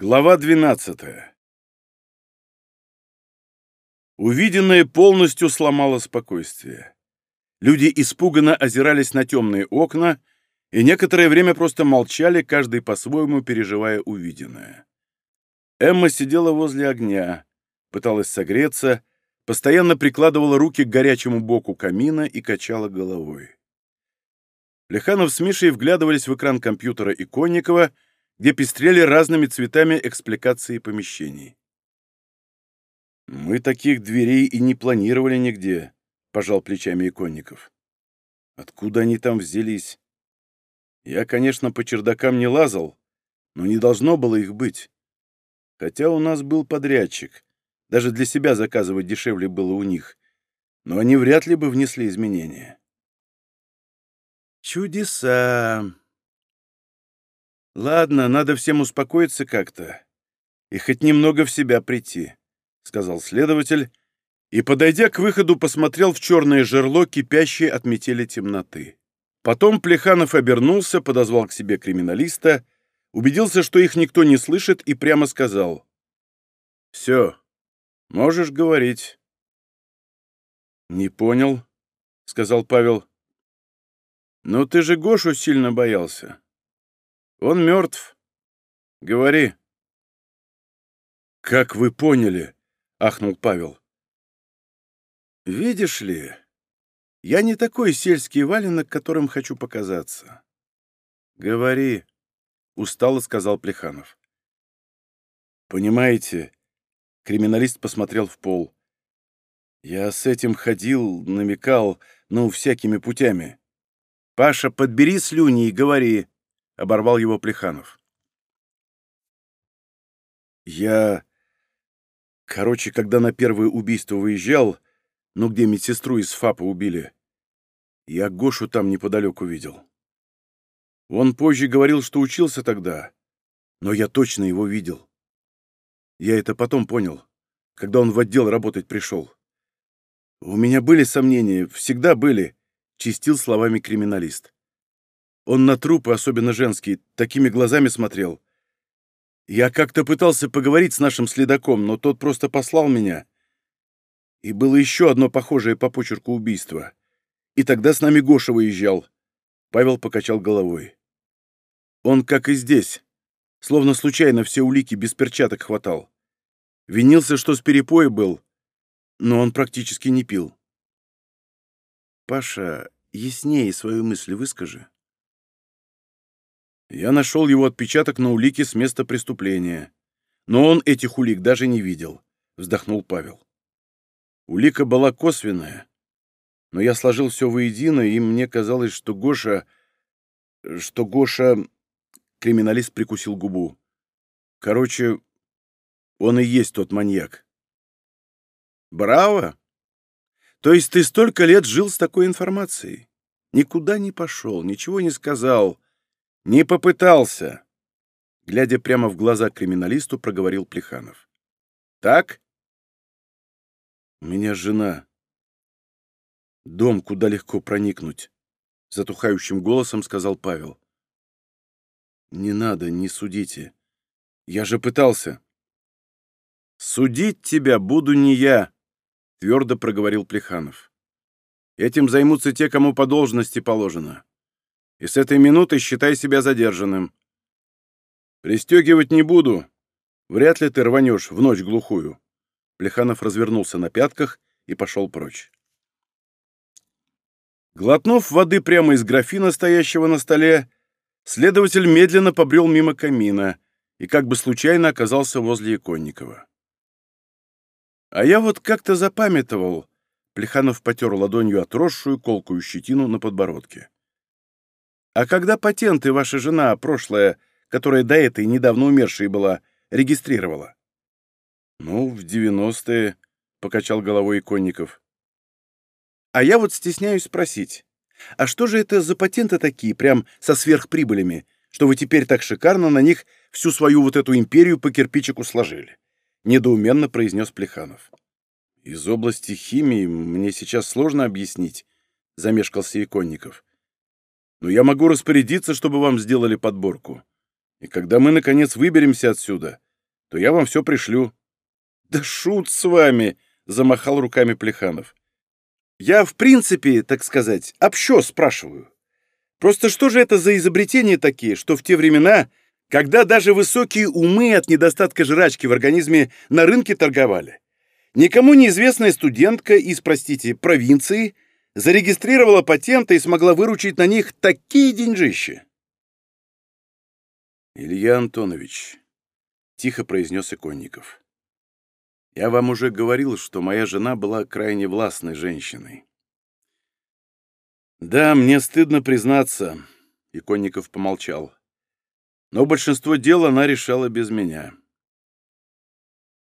Глава 12. Увиденное полностью сломало спокойствие. Люди испуганно озирались на темные окна и некоторое время просто молчали, каждый по-своему переживая увиденное. Эмма сидела возле огня, пыталась согреться, постоянно прикладывала руки к горячему боку камина и качала головой. Леханов с Мишей вглядывались в экран компьютера Иконникова, где пестрели разными цветами экспликации помещений. «Мы таких дверей и не планировали нигде», — пожал плечами Иконников. «Откуда они там взялись? Я, конечно, по чердакам не лазал, но не должно было их быть. Хотя у нас был подрядчик. Даже для себя заказывать дешевле было у них. Но они вряд ли бы внесли изменения». «Чудеса!» «Ладно, надо всем успокоиться как-то и хоть немного в себя прийти», — сказал следователь, и, подойдя к выходу, посмотрел в черное жерло, кипящее от метели темноты. Потом Плеханов обернулся, подозвал к себе криминалиста, убедился, что их никто не слышит, и прямо сказал. «Все, можешь говорить». «Не понял», — сказал Павел. «Ну ты же Гошу сильно боялся». Он мертв. Говори. Как вы поняли? Ахнул Павел. Видишь ли, я не такой сельский валенок, которым хочу показаться. Говори, устало сказал Плеханов. Понимаете, криминалист посмотрел в пол. Я с этим ходил, намекал, ну, всякими путями. Паша, подбери слюни и говори оборвал его Плеханов. Я... Короче, когда на первое убийство выезжал, ну где медсестру из ФАПа убили, я Гошу там неподалеку видел. Он позже говорил, что учился тогда, но я точно его видел. Я это потом понял, когда он в отдел работать пришел. У меня были сомнения, всегда были, чистил словами криминалист. Он на трупы, особенно женские, такими глазами смотрел. Я как-то пытался поговорить с нашим следаком, но тот просто послал меня. И было еще одно похожее по почерку убийство. И тогда с нами Гоша выезжал. Павел покачал головой. Он, как и здесь, словно случайно все улики без перчаток хватал. Винился, что с перепоя был, но он практически не пил. «Паша, яснее свою мысль выскажи», я нашел его отпечаток на улике с места преступления. Но он этих улик даже не видел, вздохнул Павел. Улика была косвенная, но я сложил все воедино, и мне казалось, что Гоша... что Гоша... Криминалист прикусил губу. Короче, он и есть тот маньяк. Браво! То есть ты столько лет жил с такой информацией? Никуда не пошел, ничего не сказал, «Не попытался!» Глядя прямо в глаза криминалисту, проговорил Плеханов. «Так?» «У меня жена. Дом, куда легко проникнуть», — затухающим голосом сказал Павел. «Не надо, не судите. Я же пытался». «Судить тебя буду не я», — твердо проговорил Плеханов. «Этим займутся те, кому по должности положено и с этой минуты считай себя задержанным. Пристегивать не буду. Вряд ли ты рванешь в ночь глухую. Плеханов развернулся на пятках и пошел прочь. Глотнув воды прямо из графина, стоящего на столе, следователь медленно побрел мимо камина и как бы случайно оказался возле Иконникова. А я вот как-то запамятовал, Плеханов потер ладонью отросшую колкую щетину на подбородке. А когда патенты ваша жена прошлая, которая до этой недавно умершей была, регистрировала? Ну, в девяностые, — покачал головой Иконников. А я вот стесняюсь спросить, а что же это за патенты такие, прям со сверхприбылями, что вы теперь так шикарно на них всю свою вот эту империю по кирпичику сложили? Недоуменно произнес Плеханов. Из области химии мне сейчас сложно объяснить, — замешкался Иконников но я могу распорядиться, чтобы вам сделали подборку. И когда мы, наконец, выберемся отсюда, то я вам все пришлю». «Да шут с вами!» — замахал руками Плеханов. «Я, в принципе, так сказать, общо спрашиваю. Просто что же это за изобретения такие, что в те времена, когда даже высокие умы от недостатка жрачки в организме на рынке торговали, никому неизвестная студентка из, простите, провинции зарегистрировала патенты и смогла выручить на них такие деньжища?» «Илья Антонович», — тихо произнес Иконников, — «я вам уже говорил, что моя жена была крайне властной женщиной». «Да, мне стыдно признаться», — Иконников помолчал, — «но большинство дел она решала без меня».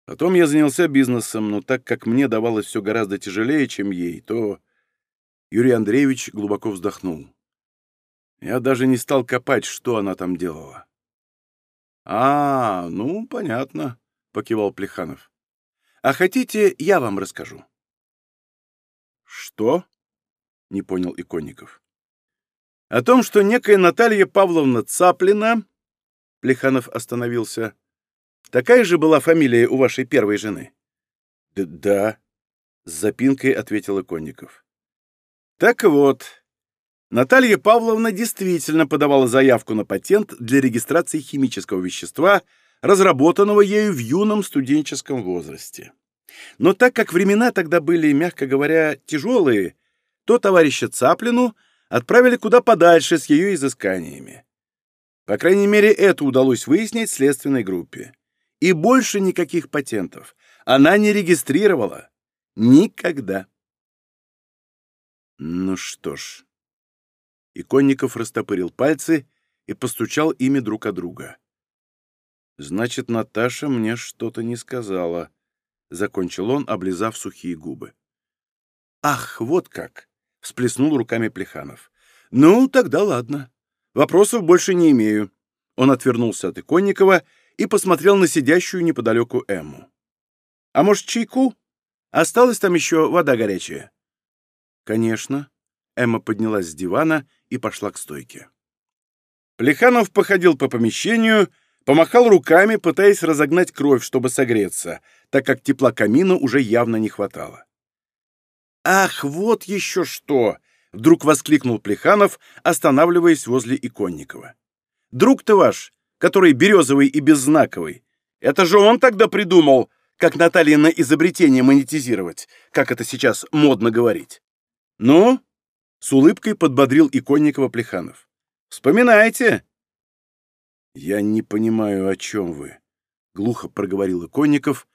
Потом я занялся бизнесом, но так как мне давалось все гораздо тяжелее, чем ей, то Юрий Андреевич глубоко вздохнул. Я даже не стал копать, что она там делала. «А, ну, понятно», — покивал Плеханов. «А хотите, я вам расскажу?» «Что?» — не понял Иконников. «О том, что некая Наталья Павловна Цаплина...» Плеханов остановился. «Такая же была фамилия у вашей первой жены?» «Да, да», — с запинкой ответил Иконников. «Так вот, Наталья Павловна действительно подавала заявку на патент для регистрации химического вещества, разработанного ею в юном студенческом возрасте. Но так как времена тогда были, мягко говоря, тяжелые, то товарища Цаплину отправили куда подальше с ее изысканиями. По крайней мере, это удалось выяснить следственной группе. И больше никаких патентов она не регистрировала. Никогда. Ну что ж, Иконников растопырил пальцы и постучал ими друг о друга. «Значит, Наташа мне что-то не сказала», — закончил он, облизав сухие губы. «Ах, вот как!» — всплеснул руками Плеханов. «Ну, тогда ладно. Вопросов больше не имею». Он отвернулся от Иконникова и посмотрел на сидящую неподалеку Эмму. «А может, чайку? Осталась там еще вода горячая?» «Конечно». Эмма поднялась с дивана и пошла к стойке. Плеханов походил по помещению, помахал руками, пытаясь разогнать кровь, чтобы согреться, так как тепла камина уже явно не хватало. «Ах, вот еще что!» — вдруг воскликнул Плеханов, останавливаясь возле Иконникова. «Друг-то ваш, который березовый и беззнаковый, это же он тогда придумал, как Наталья на изобретение монетизировать, как это сейчас модно говорить. Ну, с улыбкой подбодрил Иконникова Плеханов. «Вспоминайте!» «Я не понимаю, о чем вы», — глухо проговорил Иконников.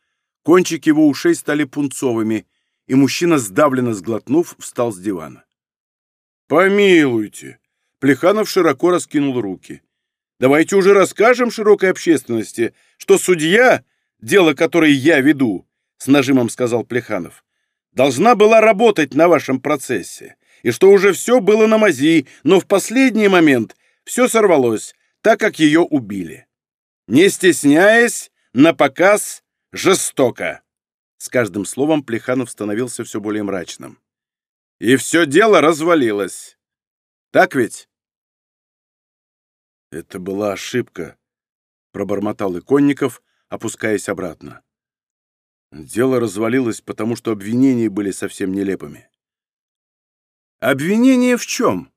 Кончики его ушей стали пунцовыми, и мужчина, сдавленно сглотнув, встал с дивана. «Помилуйте!» — Плеханов широко раскинул руки. «Давайте уже расскажем широкой общественности, что судья, дело которое я веду, — с нажимом сказал Плеханов, — должна была работать на вашем процессе, и что уже все было на мази, но в последний момент все сорвалось, так как ее убили. Не стесняясь, на показ жестоко. С каждым словом Плеханов становился все более мрачным. И все дело развалилось. Так ведь? Это была ошибка, пробормотал Иконников, опускаясь обратно. Дело развалилось, потому что обвинения были совсем нелепыми. Обвинение в чем?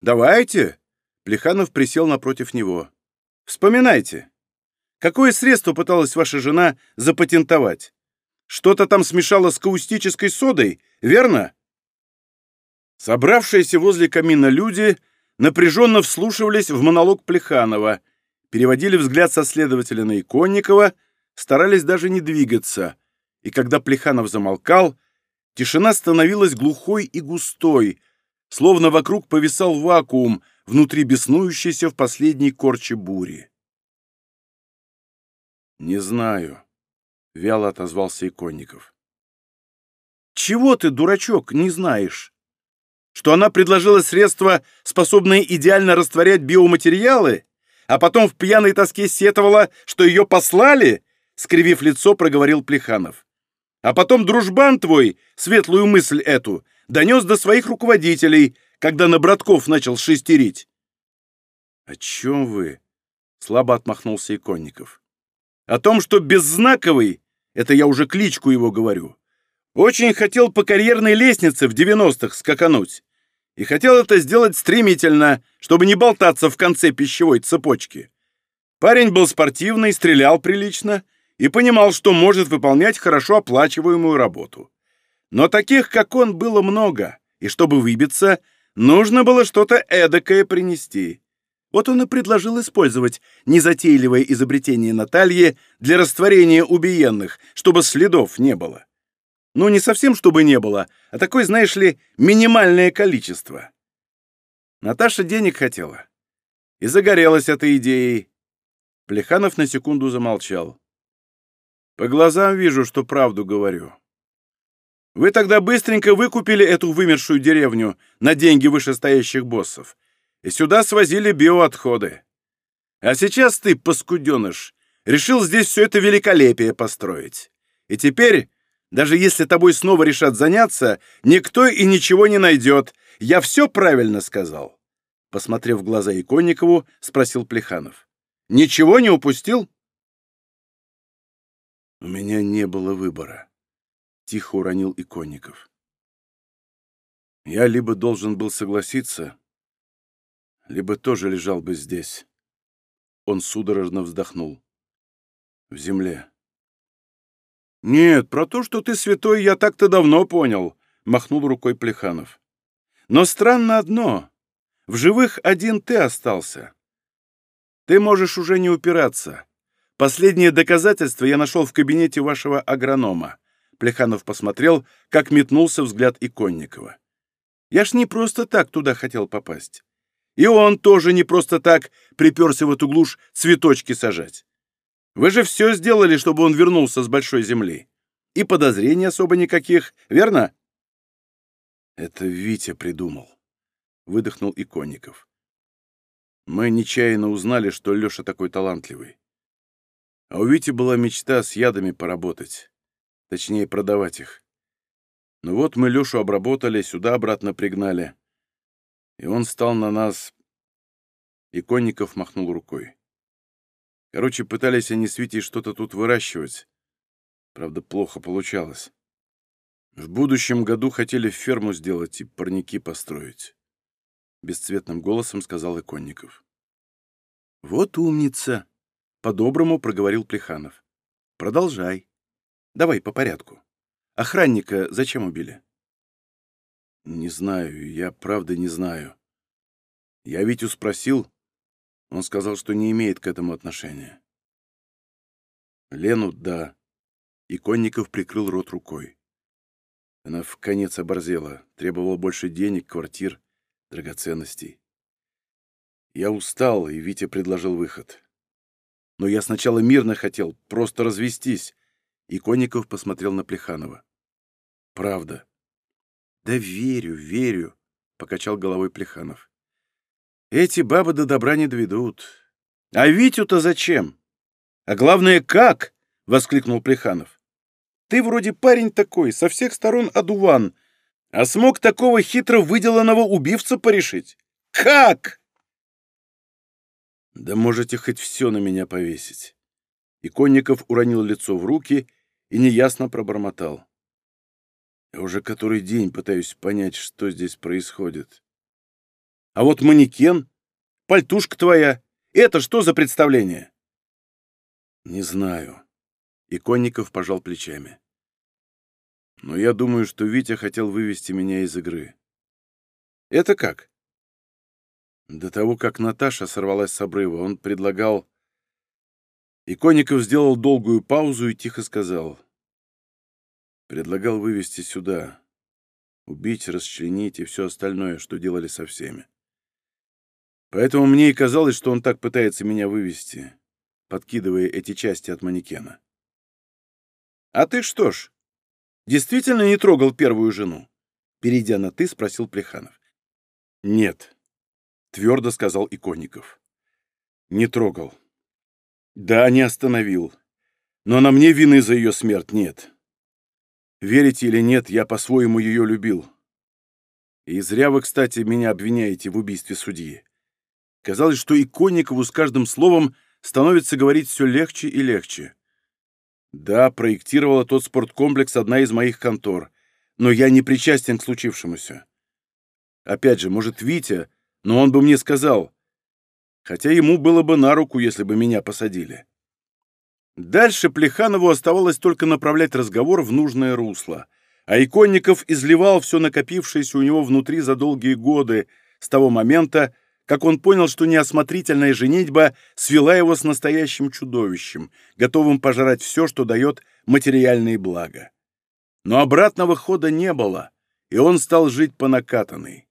Давайте. Плеханов присел напротив него. Вспоминайте. Какое средство пыталась ваша жена запатентовать? Что-то там смешала с каустической содой, верно? Собравшиеся возле камина люди напряженно вслушивались в монолог Плеханова, переводили взгляд со следователя на Иконникова, старались даже не двигаться, и когда Плеханов замолкал, Тишина становилась глухой и густой, словно вокруг повисал вакуум, внутри беснующейся в последней корче бури. «Не знаю», — вяло отозвался Иконников. «Чего ты, дурачок, не знаешь? Что она предложила средства, способные идеально растворять биоматериалы, а потом в пьяной тоске сетовала, что ее послали?» — скривив лицо, проговорил Плеханов. А потом дружбан твой, светлую мысль эту, донес до своих руководителей, когда на братков начал шестерить. — О чем вы? — слабо отмахнулся Иконников. О том, что Беззнаковый, это я уже кличку его говорю, очень хотел по карьерной лестнице в 90-х скакануть. И хотел это сделать стремительно, чтобы не болтаться в конце пищевой цепочки. Парень был спортивный, стрелял прилично и понимал, что может выполнять хорошо оплачиваемую работу. Но таких, как он, было много, и чтобы выбиться, нужно было что-то эдакое принести. Вот он и предложил использовать незатейливое изобретение Натальи для растворения убиенных, чтобы следов не было. Ну, не совсем, чтобы не было, а такое, знаешь ли, минимальное количество. Наташа денег хотела. И загорелась этой идеей. Плеханов на секунду замолчал. По глазам вижу, что правду говорю. Вы тогда быстренько выкупили эту вымершую деревню на деньги вышестоящих боссов, и сюда свозили биоотходы. А сейчас ты, паскуденыш, решил здесь все это великолепие построить. И теперь даже если тобой снова решат заняться, никто и ничего не найдет. Я все правильно сказал?» Посмотрев в глаза Иконникову, спросил Плеханов. «Ничего не упустил?» «У меня не было выбора», — тихо уронил Иконников. «Я либо должен был согласиться, либо тоже лежал бы здесь». Он судорожно вздохнул. «В земле. «Нет, про то, что ты святой, я так-то давно понял», — махнул рукой Плеханов. «Но странно одно. В живых один ты остался. Ты можешь уже не упираться. Последнее доказательство я нашел в кабинете вашего агронома». Плеханов посмотрел, как метнулся взгляд Иконникова. «Я ж не просто так туда хотел попасть. И он тоже не просто так приперся в эту глушь цветочки сажать. Вы же все сделали, чтобы он вернулся с большой земли. И подозрений особо никаких, верно?» «Это Витя придумал», — выдохнул Иконников. «Мы нечаянно узнали, что Леша такой талантливый. А у Вити была мечта с ядами поработать. Точнее, продавать их. Ну вот мы Лешу обработали, сюда обратно пригнали. И он стал на нас...» Иконников махнул рукой. Короче, пытались они с Витей что-то тут выращивать. Правда, плохо получалось. В будущем году хотели ферму сделать и парники построить. Бесцветным голосом сказал Иконников. «Вот умница!» — по-доброму проговорил Плеханов. «Продолжай. Давай по порядку. Охранника зачем убили?» «Не знаю, я правда не знаю. Я Витю спросил, он сказал, что не имеет к этому отношения. Лену — да. И Конников прикрыл рот рукой. Она в конец оборзела, требовала больше денег, квартир, драгоценностей. Я устал, и Витя предложил выход. Но я сначала мирно хотел, просто развестись. И Конников посмотрел на Плеханова. Правда. Да верю, верю, покачал головой Плеханов. Эти бабы до добра не доведут. А Витю-то зачем? А главное, как? — воскликнул Плеханов. Ты вроде парень такой, со всех сторон одуван, а смог такого хитро выделанного убивца порешить? Как? Да можете хоть все на меня повесить. И Конников уронил лицо в руки и неясно пробормотал. Я уже который день пытаюсь понять, что здесь происходит. А вот манекен, пальтушка твоя, это что за представление? Не знаю. Иконников пожал плечами. Но я думаю, что Витя хотел вывести меня из игры. Это как? До того, как Наташа сорвалась с обрыва, он предлагал... Иконников сделал долгую паузу и тихо сказал. Предлагал вывести сюда. Убить, расчленить и все остальное, что делали со всеми. Поэтому мне и казалось, что он так пытается меня вывести, подкидывая эти части от манекена. «А ты что ж, действительно не трогал первую жену?» Перейдя на «ты», спросил Плеханов. «Нет», — твердо сказал Иконников. «Не трогал. Да, не остановил. Но на мне вины за ее смерть нет. Верите или нет, я по-своему ее любил. И зря вы, кстати, меня обвиняете в убийстве судьи. Казалось, что Иконникову с каждым словом становится говорить все легче и легче. Да, проектировала тот спорткомплекс одна из моих контор, но я не причастен к случившемуся. Опять же, может, Витя, но он бы мне сказал, хотя ему было бы на руку, если бы меня посадили. Дальше Плеханову оставалось только направлять разговор в нужное русло, а Иконников изливал все накопившееся у него внутри за долгие годы, с того момента, как он понял, что неосмотрительная женитьба свела его с настоящим чудовищем, готовым пожрать все, что дает материальные блага. Но обратного хода не было, и он стал жить по накатанной.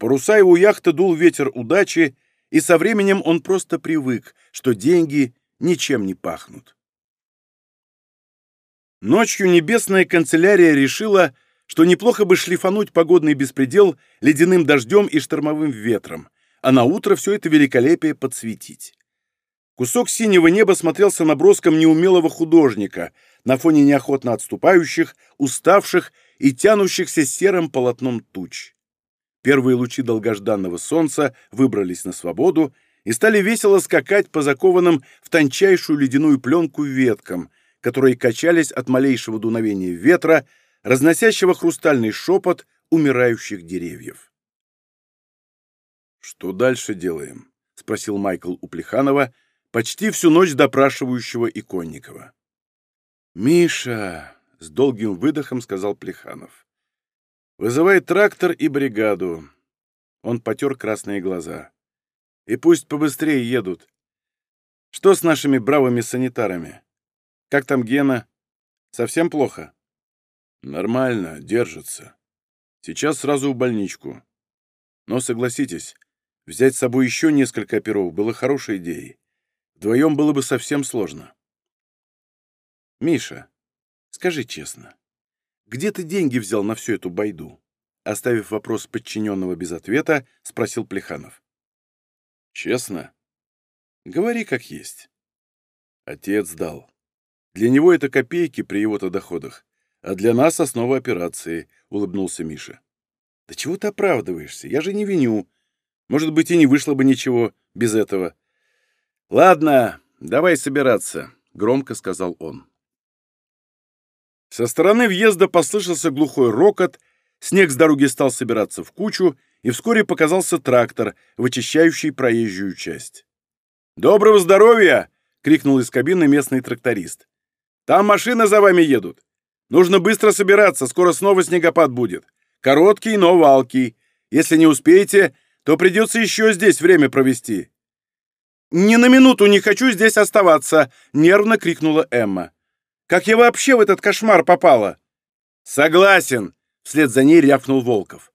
Паруса его яхты дул ветер удачи, и со временем он просто привык, что деньги ничем не пахнут. Ночью небесная канцелярия решила, что неплохо бы шлифануть погодный беспредел ледяным дождем и штормовым ветром, а на утро все это великолепие подсветить. Кусок синего неба смотрелся наброском неумелого художника на фоне неохотно отступающих, уставших и тянущихся серым полотном туч. Первые лучи долгожданного солнца выбрались на свободу и стали весело скакать по закованным в тончайшую ледяную пленку веткам, которые качались от малейшего дуновения ветра, разносящего хрустальный шепот умирающих деревьев. «Что дальше делаем?» — спросил Майкл у Плеханова, почти всю ночь допрашивающего Иконникова. «Миша!» — с долгим выдохом сказал Плеханов. «Вызывай трактор и бригаду». Он потер красные глаза. «И пусть побыстрее едут. Что с нашими бравыми санитарами? Как там Гена? Совсем плохо?» «Нормально, держится. Сейчас сразу в больничку. Но согласитесь, взять с собой еще несколько оперов было хорошей идеей. Вдвоем было бы совсем сложно». «Миша, скажи честно, где ты деньги взял на всю эту байду?» Оставив вопрос подчиненного без ответа, спросил Плеханов. «Честно? Говори как есть». Отец дал. Для него это копейки при его-то доходах. А для нас основа операции», — улыбнулся Миша. «Да чего ты оправдываешься? Я же не виню. Может быть, и не вышло бы ничего без этого». «Ладно, давай собираться», — громко сказал он. Со стороны въезда послышался глухой рокот, снег с дороги стал собираться в кучу, и вскоре показался трактор, вычищающий проезжую часть. «Доброго здоровья!» — крикнул из кабины местный тракторист. «Там машины за вами едут. Нужно быстро собираться, скоро снова снегопад будет. Короткий, но валкий. Если не успеете, то придется еще здесь время провести». «Ни на минуту не хочу здесь оставаться!» — нервно крикнула Эмма. «Как я вообще в этот кошмар попала?» «Согласен!» — вслед за ней рявкнул Волков.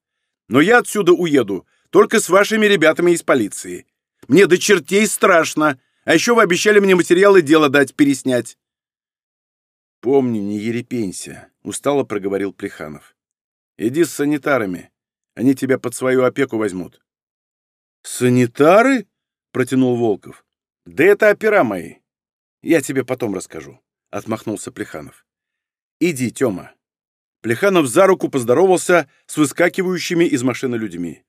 «Но я отсюда уеду, только с вашими ребятами из полиции. Мне до чертей страшно, а еще вы обещали мне материалы дела дать переснять». «Помни, не ерепенься», — устало проговорил Плеханов. «Иди с санитарами. Они тебя под свою опеку возьмут». «Санитары?» — протянул Волков. «Да это опера мои. Я тебе потом расскажу», — отмахнулся Плеханов. «Иди, Тёма». Плеханов за руку поздоровался с выскакивающими из машины людьми.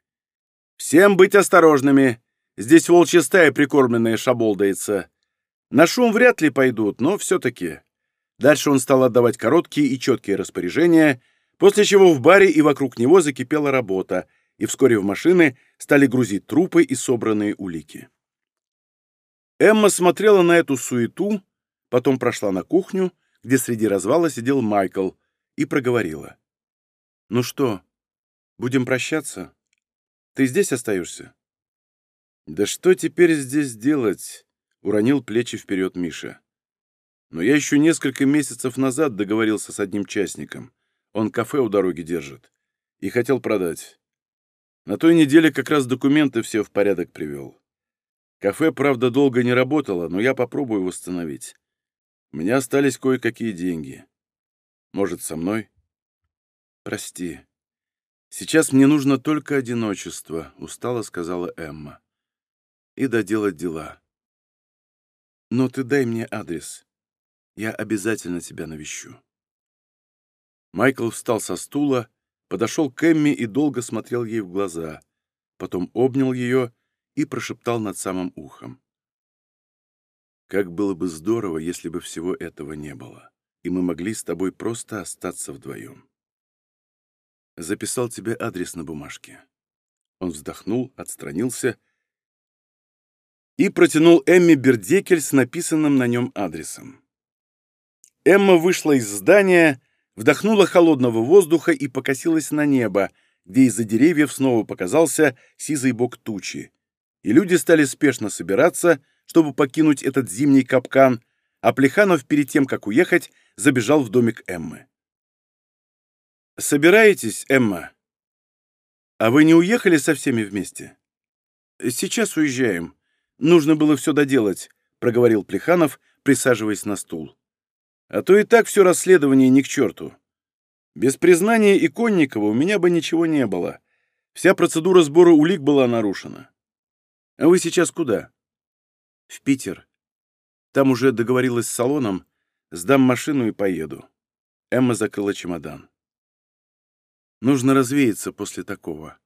«Всем быть осторожными. Здесь волчья стая прикормленная шаболдается. На шум вряд ли пойдут, но все-таки Дальше он стал отдавать короткие и четкие распоряжения, после чего в баре и вокруг него закипела работа, и вскоре в машины стали грузить трупы и собранные улики. Эмма смотрела на эту суету, потом прошла на кухню, где среди развала сидел Майкл, и проговорила. «Ну что, будем прощаться? Ты здесь остаешься?» «Да что теперь здесь делать?» — уронил плечи вперед Миша. Но я еще несколько месяцев назад договорился с одним частником. Он кафе у дороги держит. И хотел продать. На той неделе как раз документы все в порядок привел. Кафе, правда, долго не работало, но я попробую восстановить. Меня остались кое-какие деньги. Может, со мной? Прости. Сейчас мне нужно только одиночество, устало сказала Эмма. И доделать дела. Но ты дай мне адрес. Я обязательно тебя навещу». Майкл встал со стула, подошел к Эмми и долго смотрел ей в глаза, потом обнял ее и прошептал над самым ухом. Как было бы здорово, если бы всего этого не было, и мы могли с тобой просто остаться вдвоем. Записал тебе адрес на бумажке. Он вздохнул, отстранился и протянул Эмме Бердекель с написанным на нем адресом. Эмма вышла из здания, вдохнула холодного воздуха и покосилась на небо, где из-за деревьев снова показался сизый бок тучи, и люди стали спешно собираться, чтобы покинуть этот зимний капкан, а Плеханов перед тем, как уехать, забежал в домик Эммы. «Собираетесь, Эмма? А вы не уехали со всеми вместе?» «Сейчас уезжаем. Нужно было все доделать», — проговорил Плеханов, присаживаясь на стул. «А то и так все расследование ни к черту. Без признания Иконникова у меня бы ничего не было. Вся процедура сбора улик была нарушена. А вы сейчас куда?» «В Питер. Там уже договорилась с салоном. Сдам машину и поеду». Эмма закрыла чемодан. «Нужно развеяться после такого».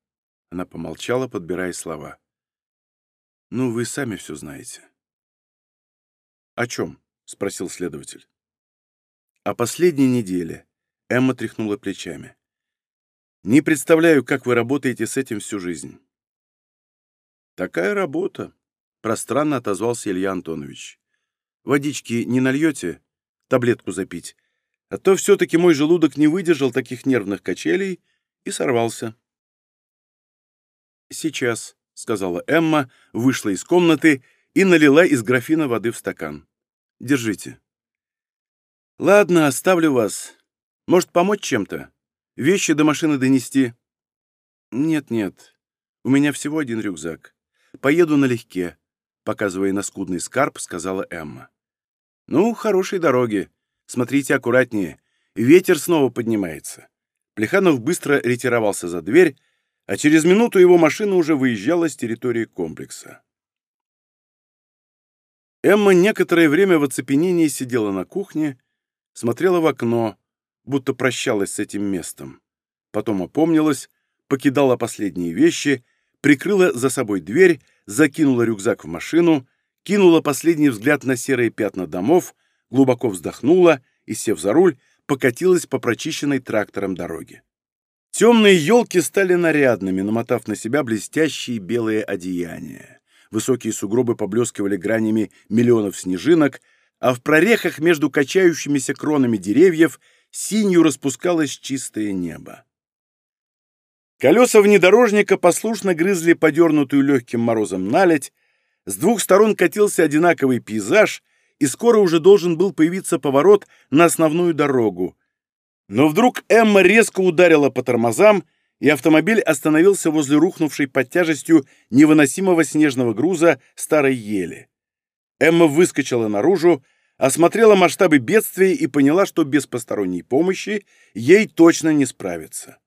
Она помолчала, подбирая слова. «Ну, вы сами все знаете». «О чем?» — спросил следователь. «О последней неделе». Эмма тряхнула плечами. «Не представляю, как вы работаете с этим всю жизнь». «Такая работа», — пространно отозвался Илья Антонович. «Водички не нальете? Таблетку запить. А то все-таки мой желудок не выдержал таких нервных качелей и сорвался». «Сейчас», — сказала Эмма, вышла из комнаты и налила из графина воды в стакан. «Держите». «Ладно, оставлю вас. Может, помочь чем-то? Вещи до машины донести?» «Нет-нет, у меня всего один рюкзак. Поеду налегке», — показывая на скудный скарб, сказала Эмма. «Ну, хорошей дороги. Смотрите аккуратнее. Ветер снова поднимается». Плеханов быстро ретировался за дверь, а через минуту его машина уже выезжала с территории комплекса. Эмма некоторое время в оцепенении сидела на кухне, смотрела в окно, будто прощалась с этим местом. Потом опомнилась, покидала последние вещи, прикрыла за собой дверь, закинула рюкзак в машину, кинула последний взгляд на серые пятна домов, глубоко вздохнула и, сев за руль, покатилась по прочищенной трактором дороге. Темные елки стали нарядными, намотав на себя блестящие белые одеяния. Высокие сугробы поблескивали гранями миллионов снежинок, а в прорехах между качающимися кронами деревьев синью распускалось чистое небо. Колеса внедорожника послушно грызли подернутую легким морозом наледь, с двух сторон катился одинаковый пейзаж, и скоро уже должен был появиться поворот на основную дорогу. Но вдруг Эмма резко ударила по тормозам, и автомобиль остановился возле рухнувшей под тяжестью невыносимого снежного груза старой ели. Эмма выскочила наружу, осмотрела масштабы бедствия и поняла, что без посторонней помощи ей точно не справиться.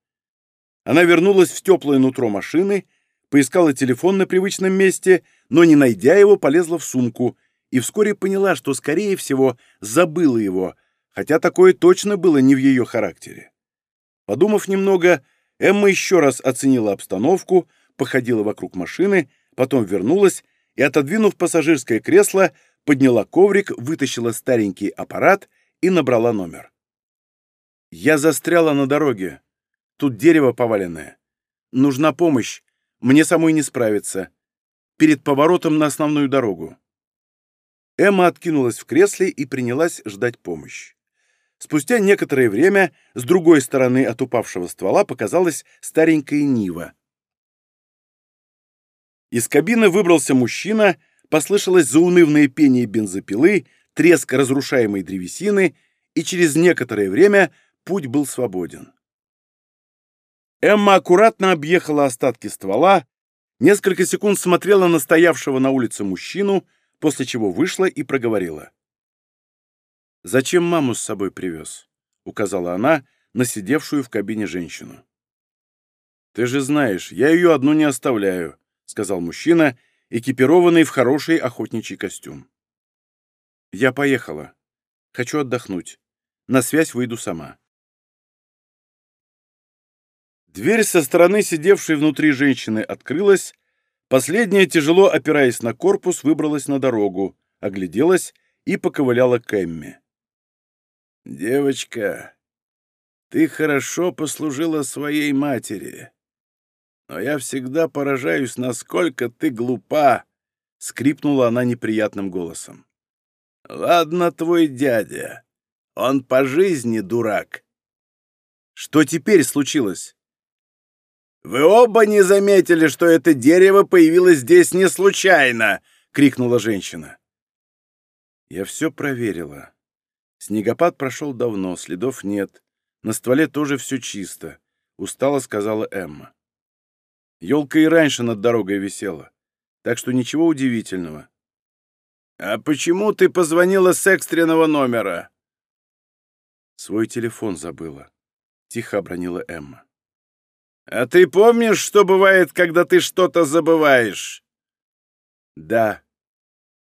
Она вернулась в теплое нутро машины, поискала телефон на привычном месте, но, не найдя его, полезла в сумку и вскоре поняла, что, скорее всего, забыла его, хотя такое точно было не в ее характере. Подумав немного, Эмма еще раз оценила обстановку, походила вокруг машины, потом вернулась и, отодвинув пассажирское кресло, подняла коврик, вытащила старенький аппарат и набрала номер. «Я застряла на дороге. Тут дерево поваленное. Нужна помощь. Мне самой не справиться. Перед поворотом на основную дорогу». Эмма откинулась в кресле и принялась ждать помощь. Спустя некоторое время с другой стороны от упавшего ствола показалась старенькая Нива. Из кабины выбрался мужчина послышалось заунывное пение бензопилы, треск разрушаемой древесины, и через некоторое время путь был свободен. Эмма аккуратно объехала остатки ствола, несколько секунд смотрела на стоявшего на улице мужчину, после чего вышла и проговорила. «Зачем маму с собой привез?» — указала она на сидевшую в кабине женщину. «Ты же знаешь, я ее одну не оставляю», — сказал мужчина экипированный в хороший охотничий костюм. «Я поехала. Хочу отдохнуть. На связь выйду сама». Дверь со стороны сидевшей внутри женщины открылась, последняя, тяжело опираясь на корпус, выбралась на дорогу, огляделась и поковыляла к Эмме. «Девочка, ты хорошо послужила своей матери, но я всегда поражаюсь, насколько ты глупа», — скрипнула она неприятным голосом. «Ладно, твой дядя. Он по жизни дурак». «Что теперь случилось?» «Вы оба не заметили, что это дерево появилось здесь не случайно!» — крикнула женщина. Я все проверила. Снегопад прошел давно, следов нет. На стволе тоже все чисто, — устало сказала Эмма. Елка и раньше над дорогой висела, так что ничего удивительного. «А почему ты позвонила с экстренного номера?» Свой телефон забыла, — тихо обронила Эмма. «А ты помнишь, что бывает, когда ты что-то забываешь?» «Да».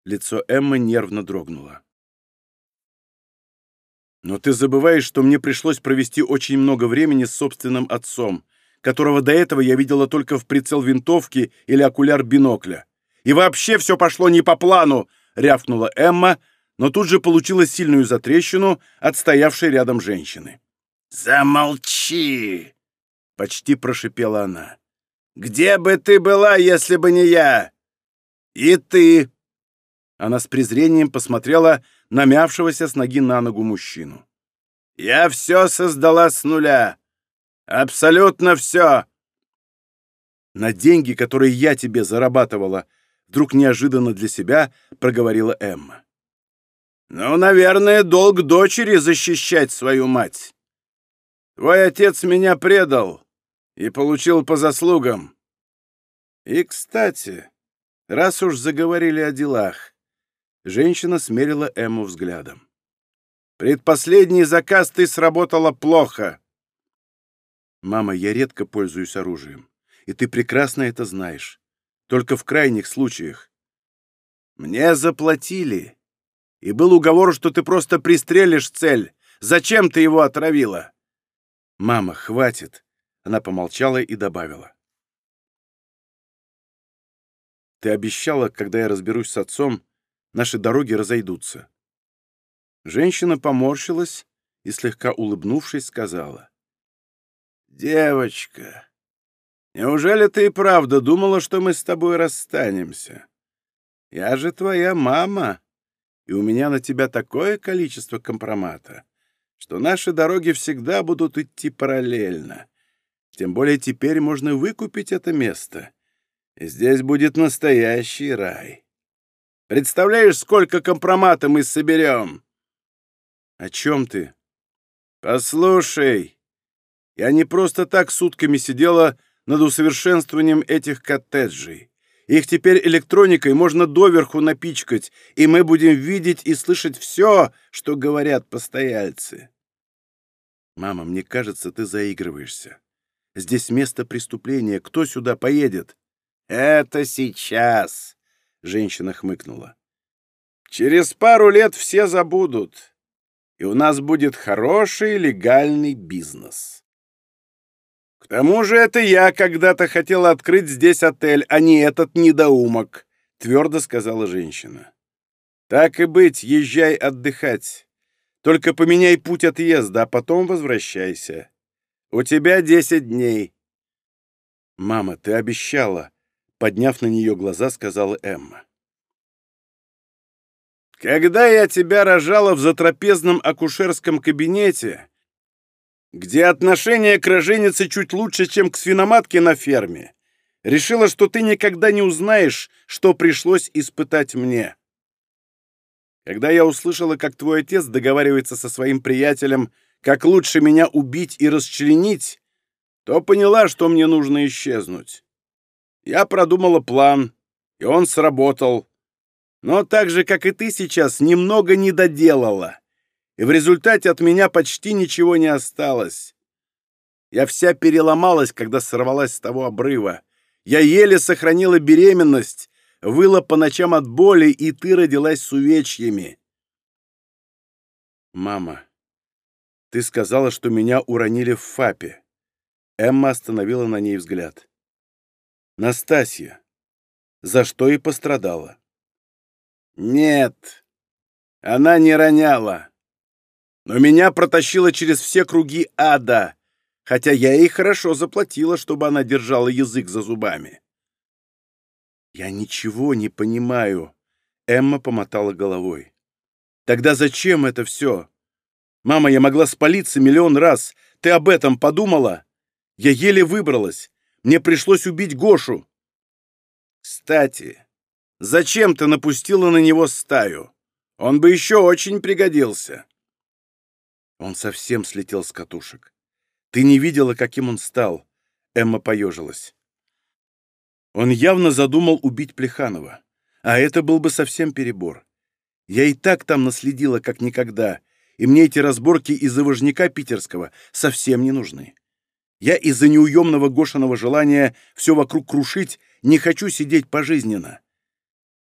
Лицо Эммы нервно дрогнуло. Но ты забываешь, что мне пришлось провести очень много времени с собственным отцом, которого до этого я видела только в прицел винтовки или окуляр бинокля. И вообще все пошло не по плану, рявкнула Эмма, но тут же получила сильную затрещину от стоявшей рядом женщины. «Замолчи!» — почти прошипела она. «Где бы ты была, если бы не я? И ты!» Она с презрением посмотрела намявшегося с ноги на ногу мужчину. «Я все создала с нуля. Абсолютно все!» «На деньги, которые я тебе зарабатывала», вдруг неожиданно для себя проговорила Эмма. «Ну, наверное, долг дочери защищать свою мать. Твой отец меня предал и получил по заслугам. И, кстати, раз уж заговорили о делах, Женщина смерила Эмму взглядом. «Предпоследний заказ ты сработала плохо!» «Мама, я редко пользуюсь оружием, и ты прекрасно это знаешь. Только в крайних случаях. Мне заплатили, и был уговор, что ты просто пристрелишь цель. Зачем ты его отравила?» «Мама, хватит!» Она помолчала и добавила. «Ты обещала, когда я разберусь с отцом, наши дороги разойдутся. Женщина поморщилась и, слегка улыбнувшись, сказала. «Девочка, неужели ты и правда думала, что мы с тобой расстанемся? Я же твоя мама, и у меня на тебя такое количество компромата, что наши дороги всегда будут идти параллельно. Тем более теперь можно выкупить это место, здесь будет настоящий рай». Представляешь, сколько компромата мы соберем?» «О чем ты?» «Послушай, я не просто так сутками сидела над усовершенствованием этих коттеджей. Их теперь электроникой можно доверху напичкать, и мы будем видеть и слышать все, что говорят постояльцы». «Мама, мне кажется, ты заигрываешься. Здесь место преступления. Кто сюда поедет?» «Это сейчас. Женщина хмыкнула. «Через пару лет все забудут, и у нас будет хороший легальный бизнес. К тому же это я когда-то хотела открыть здесь отель, а не этот недоумок», — твердо сказала женщина. «Так и быть, езжай отдыхать. Только поменяй путь отъезда, а потом возвращайся. У тебя десять дней». «Мама, ты обещала», Подняв на нее глаза, сказала Эмма. «Когда я тебя рожала в затрапезном акушерском кабинете, где отношение к роженице чуть лучше, чем к свиноматке на ферме, решила, что ты никогда не узнаешь, что пришлось испытать мне. Когда я услышала, как твой отец договаривается со своим приятелем, как лучше меня убить и расчленить, то поняла, что мне нужно исчезнуть. Я продумала план, и он сработал. Но так же, как и ты сейчас, немного не доделала. И в результате от меня почти ничего не осталось. Я вся переломалась, когда сорвалась с того обрыва. Я еле сохранила беременность, выла по ночам от боли, и ты родилась с увечьями. Мама, ты сказала, что меня уронили в ФАПе. Эмма остановила на ней взгляд. Настасья, за что и пострадала. Нет, она не роняла. Но меня протащило через все круги ада, хотя я ей хорошо заплатила, чтобы она держала язык за зубами. «Я ничего не понимаю», — Эмма помотала головой. «Тогда зачем это все? Мама, я могла спалиться миллион раз. Ты об этом подумала? Я еле выбралась. Мне пришлось убить Гошу». «Кстати, зачем ты напустила на него стаю? Он бы еще очень пригодился». Он совсем слетел с катушек. Ты не видела, каким он стал. Эмма поежилась. Он явно задумал убить Плеханова. А это был бы совсем перебор. Я и так там наследила, как никогда, и мне эти разборки из-за вожняка питерского совсем не нужны. Я из-за неуемного Гошиного желания все вокруг крушить не хочу сидеть пожизненно.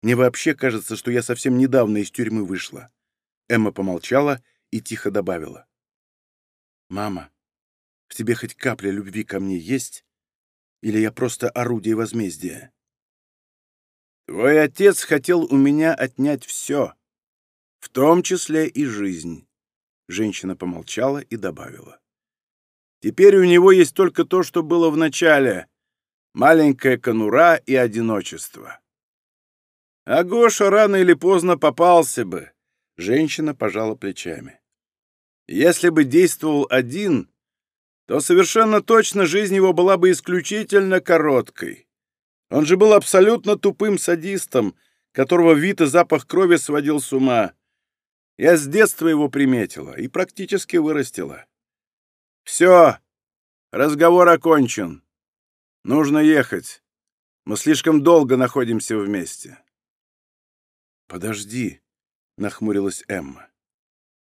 Мне вообще кажется, что я совсем недавно из тюрьмы вышла. Эмма помолчала и тихо добавила. «Мама, в тебе хоть капля любви ко мне есть? Или я просто орудие возмездия?» «Твой отец хотел у меня отнять все, в том числе и жизнь», — женщина помолчала и добавила. «Теперь у него есть только то, что было в начале — маленькая конура и одиночество». А Гоша рано или поздно попался бы. Женщина пожала плечами. Если бы действовал один, то совершенно точно жизнь его была бы исключительно короткой. Он же был абсолютно тупым садистом, которого вид и запах крови сводил с ума. Я с детства его приметила и практически вырастила. Все, разговор окончен. Нужно ехать. Мы слишком долго находимся вместе. Подожди, нахмурилась Эмма.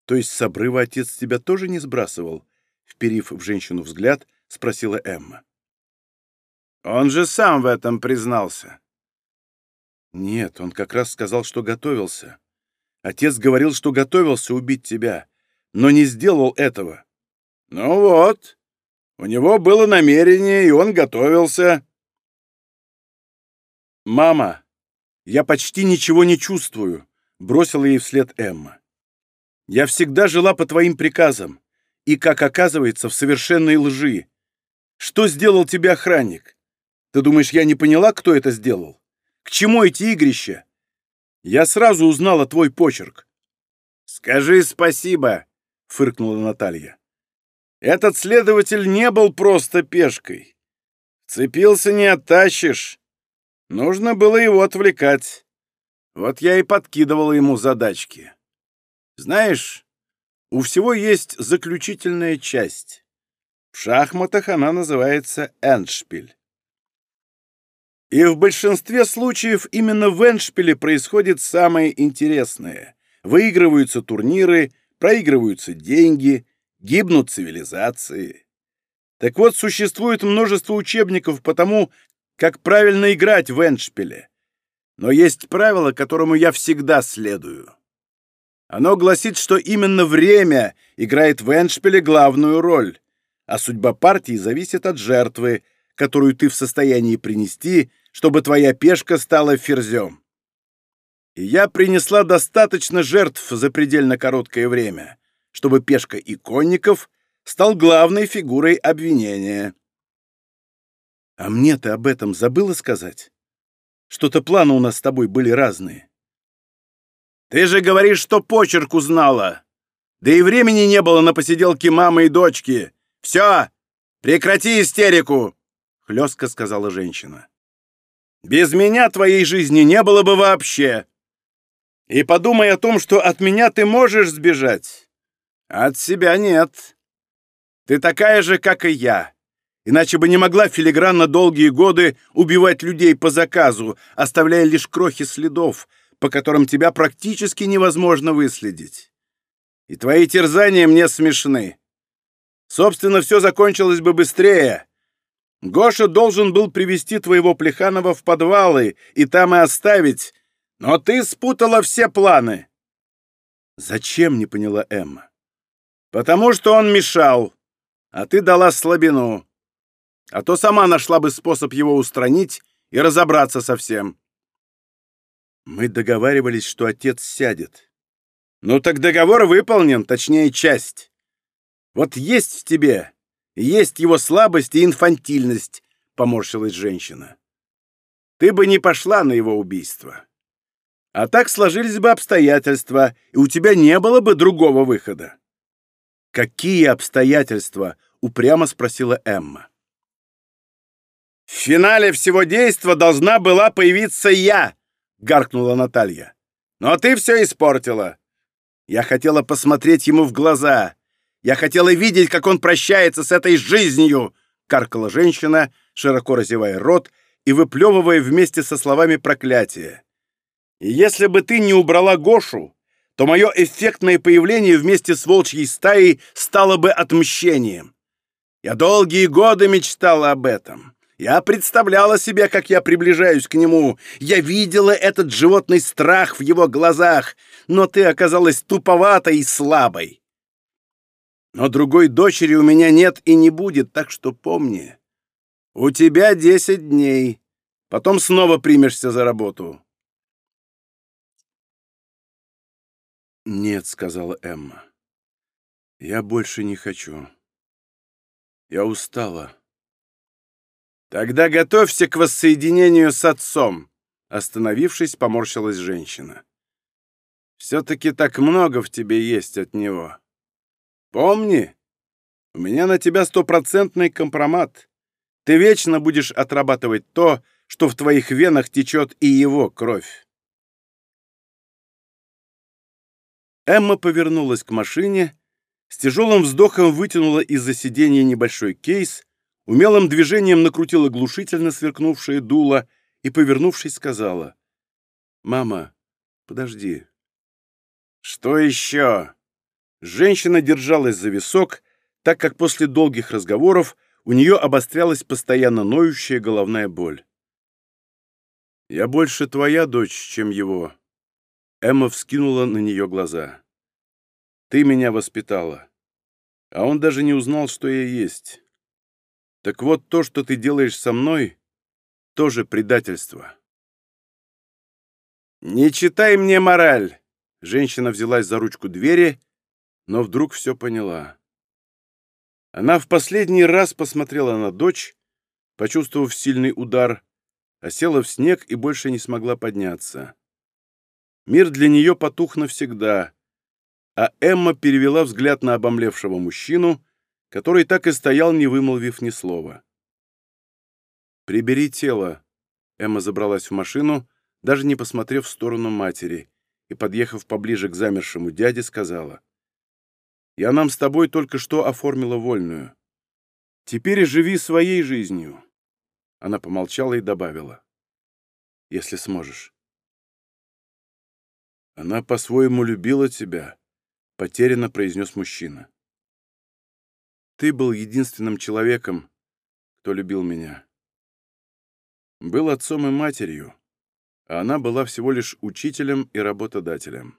То есть с обрыва отец тебя тоже не сбрасывал? Вперив в женщину взгляд, спросила Эмма. Он же сам в этом признался. Нет, он как раз сказал, что готовился. Отец говорил, что готовился убить тебя, но не сделал этого. Ну вот, у него было намерение, и он готовился. «Мама, я почти ничего не чувствую», — бросила ей вслед Эмма. Я всегда жила по твоим приказам, и, как оказывается, в совершенной лжи. Что сделал тебе охранник? Ты думаешь, я не поняла, кто это сделал? К чему эти игрища? Я сразу узнала твой почерк. Скажи спасибо, фыркнула Наталья. Этот следователь не был просто пешкой. Цепился не оттащишь. Нужно было его отвлекать. Вот я и подкидывала ему задачки. Знаешь, у всего есть заключительная часть. В шахматах она называется эндшпиль. И в большинстве случаев именно в эндшпиле происходит самое интересное. Выигрываются турниры, проигрываются деньги, гибнут цивилизации. Так вот, существует множество учебников по тому, как правильно играть в эндшпиле. Но есть правило, которому я всегда следую. Оно гласит, что именно время играет в Эншпиле главную роль, а судьба партии зависит от жертвы, которую ты в состоянии принести, чтобы твоя пешка стала ферзем. И я принесла достаточно жертв за предельно короткое время, чтобы пешка иконников стал главной фигурой обвинения. А мне ты об этом забыла сказать? Что-то планы у нас с тобой были разные. Ты же говоришь, что почерк узнала. Да и времени не было на посиделки мамы и дочки. Все, прекрати истерику, — хлестко сказала женщина. Без меня твоей жизни не было бы вообще. И подумай о том, что от меня ты можешь сбежать. От себя нет. Ты такая же, как и я. Иначе бы не могла филигранно долгие годы убивать людей по заказу, оставляя лишь крохи следов, по которым тебя практически невозможно выследить. И твои терзания мне смешны. Собственно, все закончилось бы быстрее. Гоша должен был привести твоего Плеханова в подвалы и там и оставить, но ты спутала все планы. Зачем, не поняла Эмма. Потому что он мешал, а ты дала слабину. А то сама нашла бы способ его устранить и разобраться со всем. Мы договаривались, что отец сядет. Ну так договор выполнен, точнее, часть. Вот есть в тебе, есть его слабость и инфантильность, поморщилась женщина. Ты бы не пошла на его убийство. А так сложились бы обстоятельства, и у тебя не было бы другого выхода. «Какие обстоятельства?» — упрямо спросила Эмма. «В финале всего действа должна была появиться я!» — гаркнула Наталья. «Но ты все испортила. Я хотела посмотреть ему в глаза. Я хотела видеть, как он прощается с этой жизнью!» — каркала женщина, широко разевая рот и выплевывая вместе со словами проклятия. «И если бы ты не убрала Гошу, то мое эффектное появление вместе с волчьей стаей стало бы отмщением. Я долгие годы мечтала об этом. Я представляла себе, как я приближаюсь к нему. Я видела этот животный страх в его глазах, но ты оказалась туповатой и слабой. Но другой дочери у меня нет и не будет, так что помни. У тебя десять дней. Потом снова примешься за работу. «Нет», — сказала Эмма. «Я больше не хочу. Я устала». «Тогда готовься к воссоединению с отцом», — остановившись, поморщилась женщина. «Все-таки так много в тебе есть от него. Помни, у меня на тебя стопроцентный компромат. Ты вечно будешь отрабатывать то, что в твоих венах течет и его кровь. Эмма повернулась к машине, с тяжелым вздохом вытянула из-за сиденья небольшой кейс, умелым движением накрутила глушительно сверкнувшее дуло и, повернувшись, сказала, «Мама, подожди». «Что еще?» Женщина держалась за висок, так как после долгих разговоров у нее обострялась постоянно ноющая головная боль. «Я больше твоя дочь, чем его», Эмма вскинула на нее глаза. «Ты меня воспитала. А он даже не узнал, что я есть. Так вот, то, что ты делаешь со мной, тоже предательство». «Не читай мне мораль!» Женщина взялась за ручку двери, но вдруг все поняла. Она в последний раз посмотрела на дочь, почувствовав сильный удар, а села в снег и больше не смогла подняться. Мир для нее потух навсегда, а Эмма перевела взгляд на обомлевшего мужчину, который так и стоял, не вымолвив ни слова. «Прибери тело», — Эмма забралась в машину, даже не посмотрев в сторону матери, и, подъехав поближе к замершему дяде, сказала. «Я нам с тобой только что оформила вольную. Теперь живи своей жизнью». Она помолчала и добавила. «Если сможешь». Она по-своему любила тебя, — потерянно произнес мужчина. Ты был единственным человеком, кто любил меня. Был отцом и матерью, а она была всего лишь учителем и работодателем.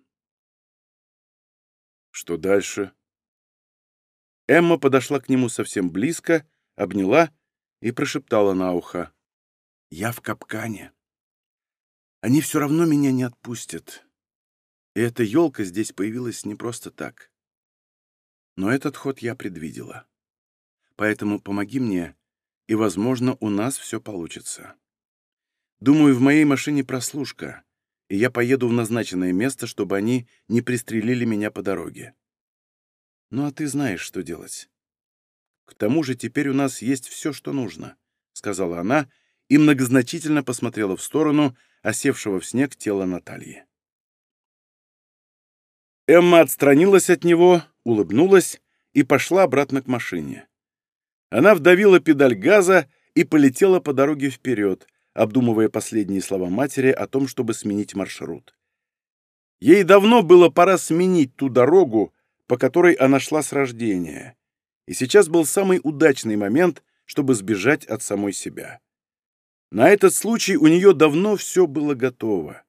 Что дальше? Эмма подошла к нему совсем близко, обняла и прошептала на ухо. «Я в капкане. Они все равно меня не отпустят. И эта елка здесь появилась не просто так. Но этот ход я предвидела. Поэтому помоги мне, и, возможно, у нас все получится. Думаю, в моей машине прослушка, и я поеду в назначенное место, чтобы они не пристрелили меня по дороге. Ну а ты знаешь, что делать. К тому же теперь у нас есть все, что нужно, — сказала она и многозначительно посмотрела в сторону осевшего в снег тела Натальи. Эмма отстранилась от него, улыбнулась и пошла обратно к машине. Она вдавила педаль газа и полетела по дороге вперед, обдумывая последние слова матери о том, чтобы сменить маршрут. Ей давно было пора сменить ту дорогу, по которой она шла с рождения, и сейчас был самый удачный момент, чтобы сбежать от самой себя. На этот случай у нее давно все было готово.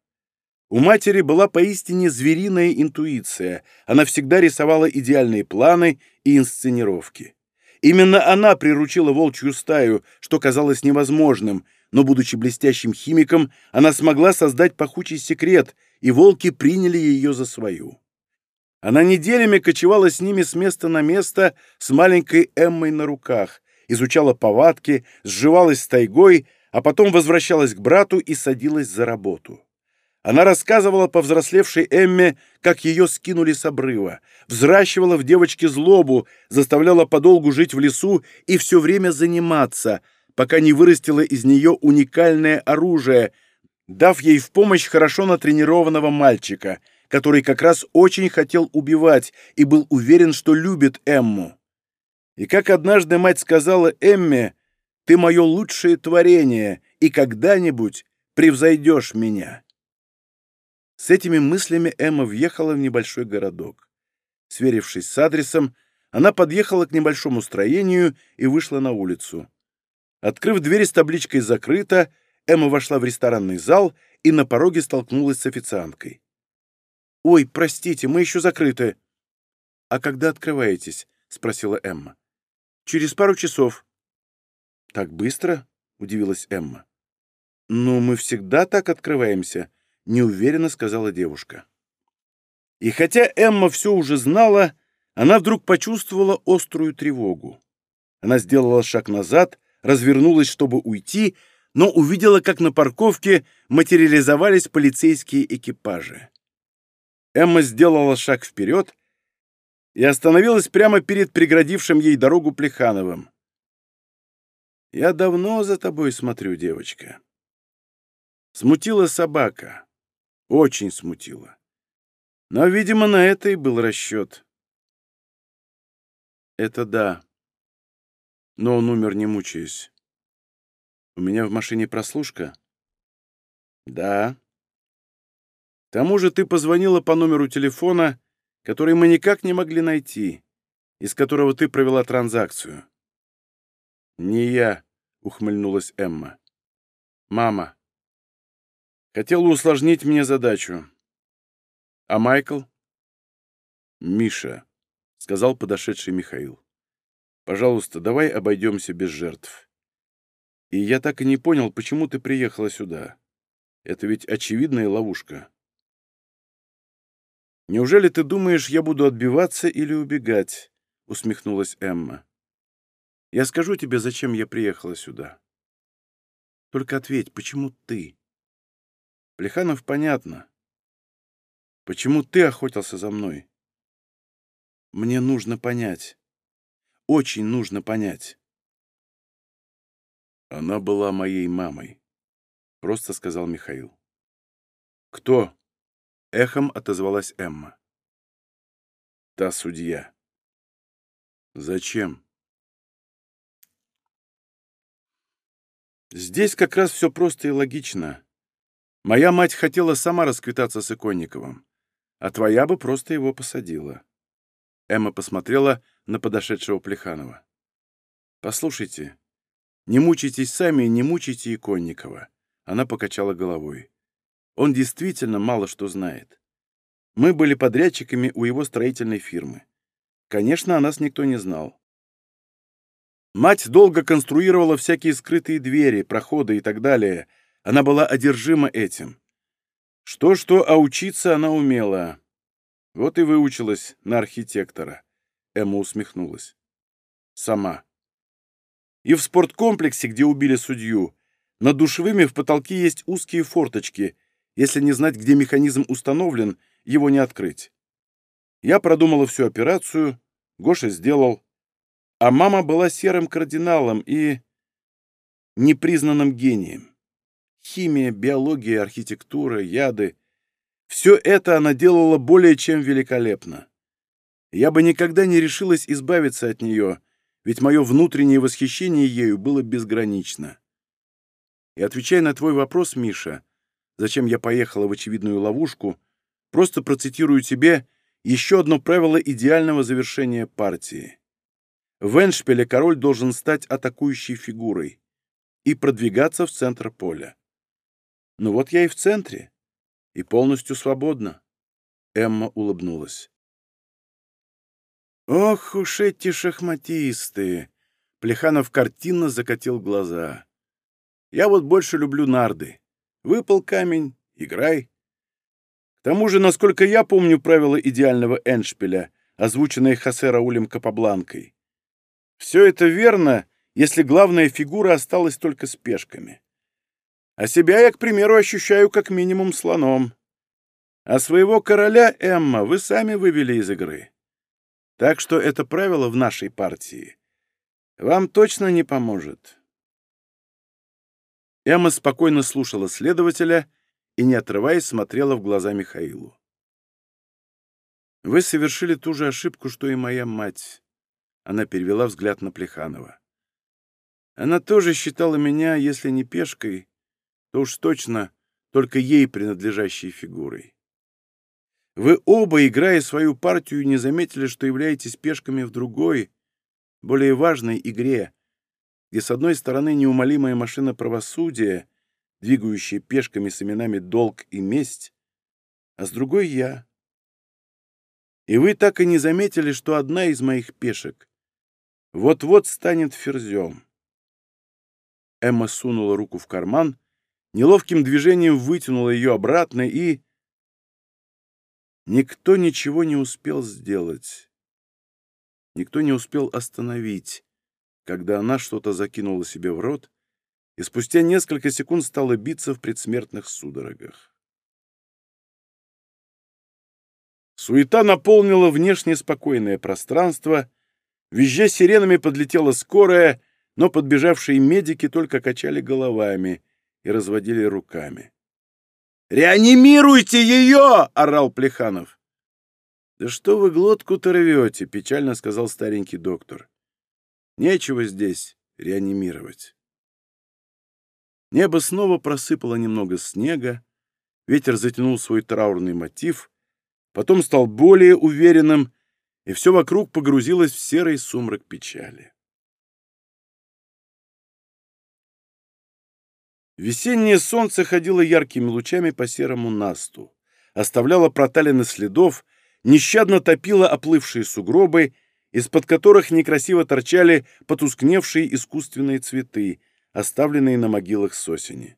У матери была поистине звериная интуиция, она всегда рисовала идеальные планы и инсценировки. Именно она приручила волчью стаю, что казалось невозможным, но, будучи блестящим химиком, она смогла создать пахучий секрет, и волки приняли ее за свою. Она неделями кочевала с ними с места на место с маленькой Эммой на руках, изучала повадки, сживалась с тайгой, а потом возвращалась к брату и садилась за работу. Она рассказывала повзрослевшей Эмме, как ее скинули с обрыва, взращивала в девочке злобу, заставляла подолгу жить в лесу и все время заниматься, пока не вырастила из нее уникальное оружие, дав ей в помощь хорошо натренированного мальчика, который как раз очень хотел убивать и был уверен, что любит Эмму. И как однажды мать сказала Эмме, «Ты мое лучшее творение, и когда-нибудь превзойдешь меня». С этими мыслями Эмма въехала в небольшой городок. Сверившись с адресом, она подъехала к небольшому строению и вышла на улицу. Открыв дверь с табличкой «Закрыто», Эмма вошла в ресторанный зал и на пороге столкнулась с официанткой. «Ой, простите, мы еще закрыты». «А когда открываетесь?» — спросила Эмма. «Через пару часов». «Так быстро?» — удивилась Эмма. «Ну, мы всегда так открываемся», — неуверенно сказала девушка. И хотя Эмма все уже знала, она вдруг почувствовала острую тревогу. Она сделала шаг назад, развернулась, чтобы уйти, но увидела, как на парковке материализовались полицейские экипажи. Эмма сделала шаг вперед и остановилась прямо перед преградившим ей дорогу Плехановым. «Я давно за тобой смотрю, девочка». Смутила собака. Очень смутило. Но, видимо, на это и был расчет. Это да. Но он умер, не мучаясь. У меня в машине прослушка? Да. Тому же ты позвонила по номеру телефона, который мы никак не могли найти, из которого ты провела транзакцию. Не я, ухмыльнулась Эмма. Мама. Хотела усложнить мне задачу. А Майкл? Миша, сказал подошедший Михаил. Пожалуйста, давай обойдемся без жертв. И я так и не понял, почему ты приехала сюда. Это ведь очевидная ловушка. Неужели ты думаешь, я буду отбиваться или убегать? Усмехнулась Эмма. Я скажу тебе, зачем я приехала сюда. Только ответь, почему ты? Плеханов понятно. Почему ты охотился за мной? Мне нужно понять. Очень нужно понять. Она была моей мамой, просто сказал Михаил. Кто? Эхом отозвалась Эмма. Та судья. Зачем? Здесь как раз все просто и логично. Моя мать хотела сама расквитаться с Иконниковым, а твоя бы просто его посадила. Эмма посмотрела на подошедшего Плеханова. «Послушайте, не мучайтесь сами и не мучайте Иконникова». Она покачала головой. «Он действительно мало что знает. Мы были подрядчиками у его строительной фирмы. Конечно, о нас никто не знал. Мать долго конструировала всякие скрытые двери, проходы и так далее, она была одержима этим. Что-что, а учиться она умела. Вот и выучилась на архитектора. Эмма усмехнулась. Сама. И в спорткомплексе, где убили судью, над душевыми в потолке есть узкие форточки. Если не знать, где механизм установлен, его не открыть. Я продумала всю операцию, Гоша сделал. А мама была серым кардиналом и непризнанным гением. Химия, биология, архитектура, яды — все это она делала более чем великолепно. Я бы никогда не решилась избавиться от нее, ведь мое внутреннее восхищение ею было безгранично. И отвечая на твой вопрос, Миша, зачем я поехала в очевидную ловушку, просто процитирую тебе еще одно правило идеального завершения партии. В Эншпиле король должен стать атакующей фигурой и продвигаться в центр поля. Ну вот я и в центре. И полностью свободна. Эмма улыбнулась. Ох уж эти шахматисты! Плеханов картинно закатил глаза. «Я вот больше люблю нарды. Выпал камень, играй. К тому же, насколько я помню правила идеального эншпиля, озвученные Хосе Раулем Капабланкой. Все это верно, если главная фигура осталась только с пешками. А себя я, к примеру, ощущаю как минимум слоном. А своего короля Эмма вы сами вывели из игры. Так что это правило в нашей партии вам точно не поможет. Эмма спокойно слушала следователя и, не отрываясь, смотрела в глаза Михаилу. «Вы совершили ту же ошибку, что и моя мать», — она перевела взгляд на Плеханова. «Она тоже считала меня, если не пешкой, то уж точно только ей принадлежащей фигурой. Вы оба, играя свою партию, не заметили, что являетесь пешками в другой, более важной игре, где с одной стороны неумолимая машина правосудия, двигающая пешками с именами «Долг» и «Месть», а с другой — я. И вы так и не заметили, что одна из моих пешек вот-вот станет ферзем. Эмма сунула руку в карман, неловким движением вытянула ее обратно и... Никто ничего не успел сделать. Никто не успел остановить, когда она что-то закинула себе в рот и спустя несколько секунд стала биться в предсмертных судорогах. Суета наполнила внешне спокойное пространство, визжа сиренами подлетела скорая, но подбежавшие медики только качали головами и разводили руками. «Реанимируйте ее!» — орал Плеханов. «Да что вы глотку-то рвете?» — печально сказал старенький доктор. «Нечего здесь реанимировать». Небо снова просыпало немного снега, ветер затянул свой траурный мотив, потом стал более уверенным, и все вокруг погрузилось в серый сумрак печали. Весеннее солнце ходило яркими лучами по серому насту, оставляло проталины следов, нещадно топило оплывшие сугробы, из-под которых некрасиво торчали потускневшие искусственные цветы, оставленные на могилах с осени.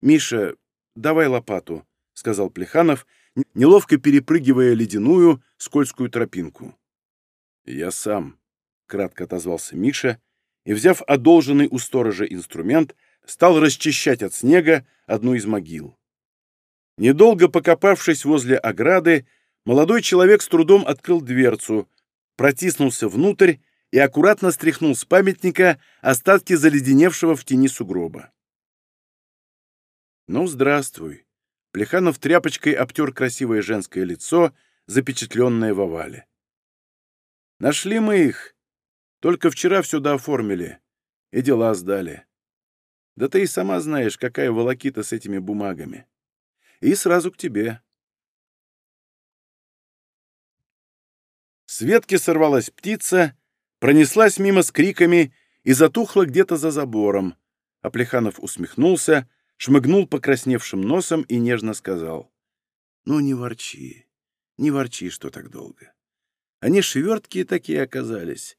«Миша, давай лопату», — сказал Плеханов, неловко перепрыгивая ледяную, скользкую тропинку. «Я сам», — кратко отозвался Миша, и, взяв одолженный у сторожа инструмент, стал расчищать от снега одну из могил. Недолго покопавшись возле ограды, молодой человек с трудом открыл дверцу, протиснулся внутрь и аккуратно стряхнул с памятника остатки заледеневшего в тени сугроба. «Ну, здравствуй!» Плеханов тряпочкой обтер красивое женское лицо, запечатленное в овале. «Нашли мы их. Только вчера все дооформили и дела сдали. Да ты и сама знаешь, какая волокита с этими бумагами. И сразу к тебе. С ветки сорвалась птица, пронеслась мимо с криками и затухла где-то за забором. А Плеханов усмехнулся, шмыгнул покрасневшим носом и нежно сказал. «Ну, не ворчи, не ворчи, что так долго. Они шверткие такие оказались.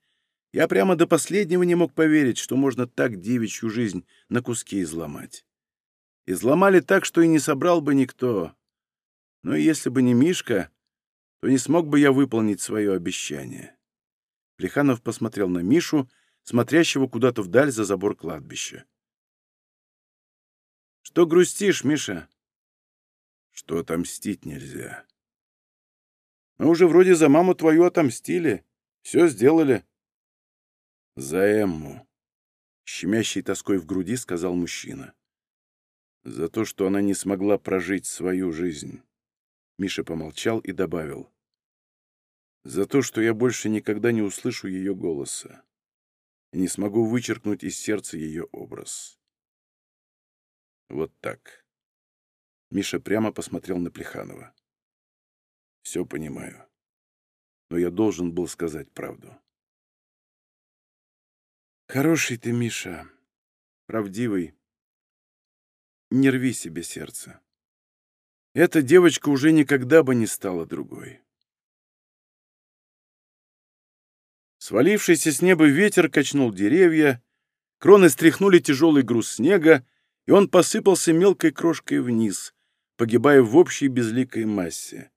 Я прямо до последнего не мог поверить, что можно так девичью жизнь на куски изломать. Изломали так, что и не собрал бы никто. Но если бы не Мишка, то не смог бы я выполнить свое обещание. Плеханов посмотрел на Мишу, смотрящего куда-то вдаль за забор кладбища. «Что грустишь, Миша?» «Что отомстить нельзя?» «Мы уже вроде за маму твою отомстили. Все сделали». «За Эмму», — щемящей тоской в груди сказал мужчина. «За то, что она не смогла прожить свою жизнь». Миша помолчал и добавил. «За то, что я больше никогда не услышу ее голоса и не смогу вычеркнуть из сердца ее образ». Вот так. Миша прямо посмотрел на Плеханова. «Все понимаю. Но я должен был сказать правду. Хороший ты, Миша. Правдивый. Не рви себе сердце. Эта девочка уже никогда бы не стала другой. Свалившийся с неба ветер качнул деревья, кроны стряхнули тяжелый груз снега, и он посыпался мелкой крошкой вниз, погибая в общей безликой массе.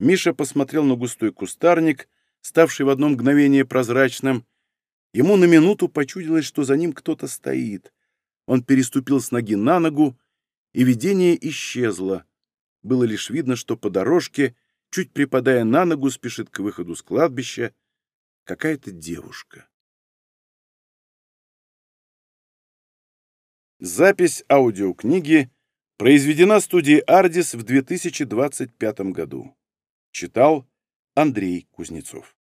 Миша посмотрел на густой кустарник, ставший в одно мгновение прозрачным. Ему на минуту почудилось, что за ним кто-то стоит. Он переступил с ноги на ногу, и видение исчезло. Было лишь видно, что по дорожке, чуть припадая на ногу, спешит к выходу с кладбища какая-то девушка. Запись аудиокниги произведена студией «Ардис» в 2025 году. Читал Андрей Кузнецов.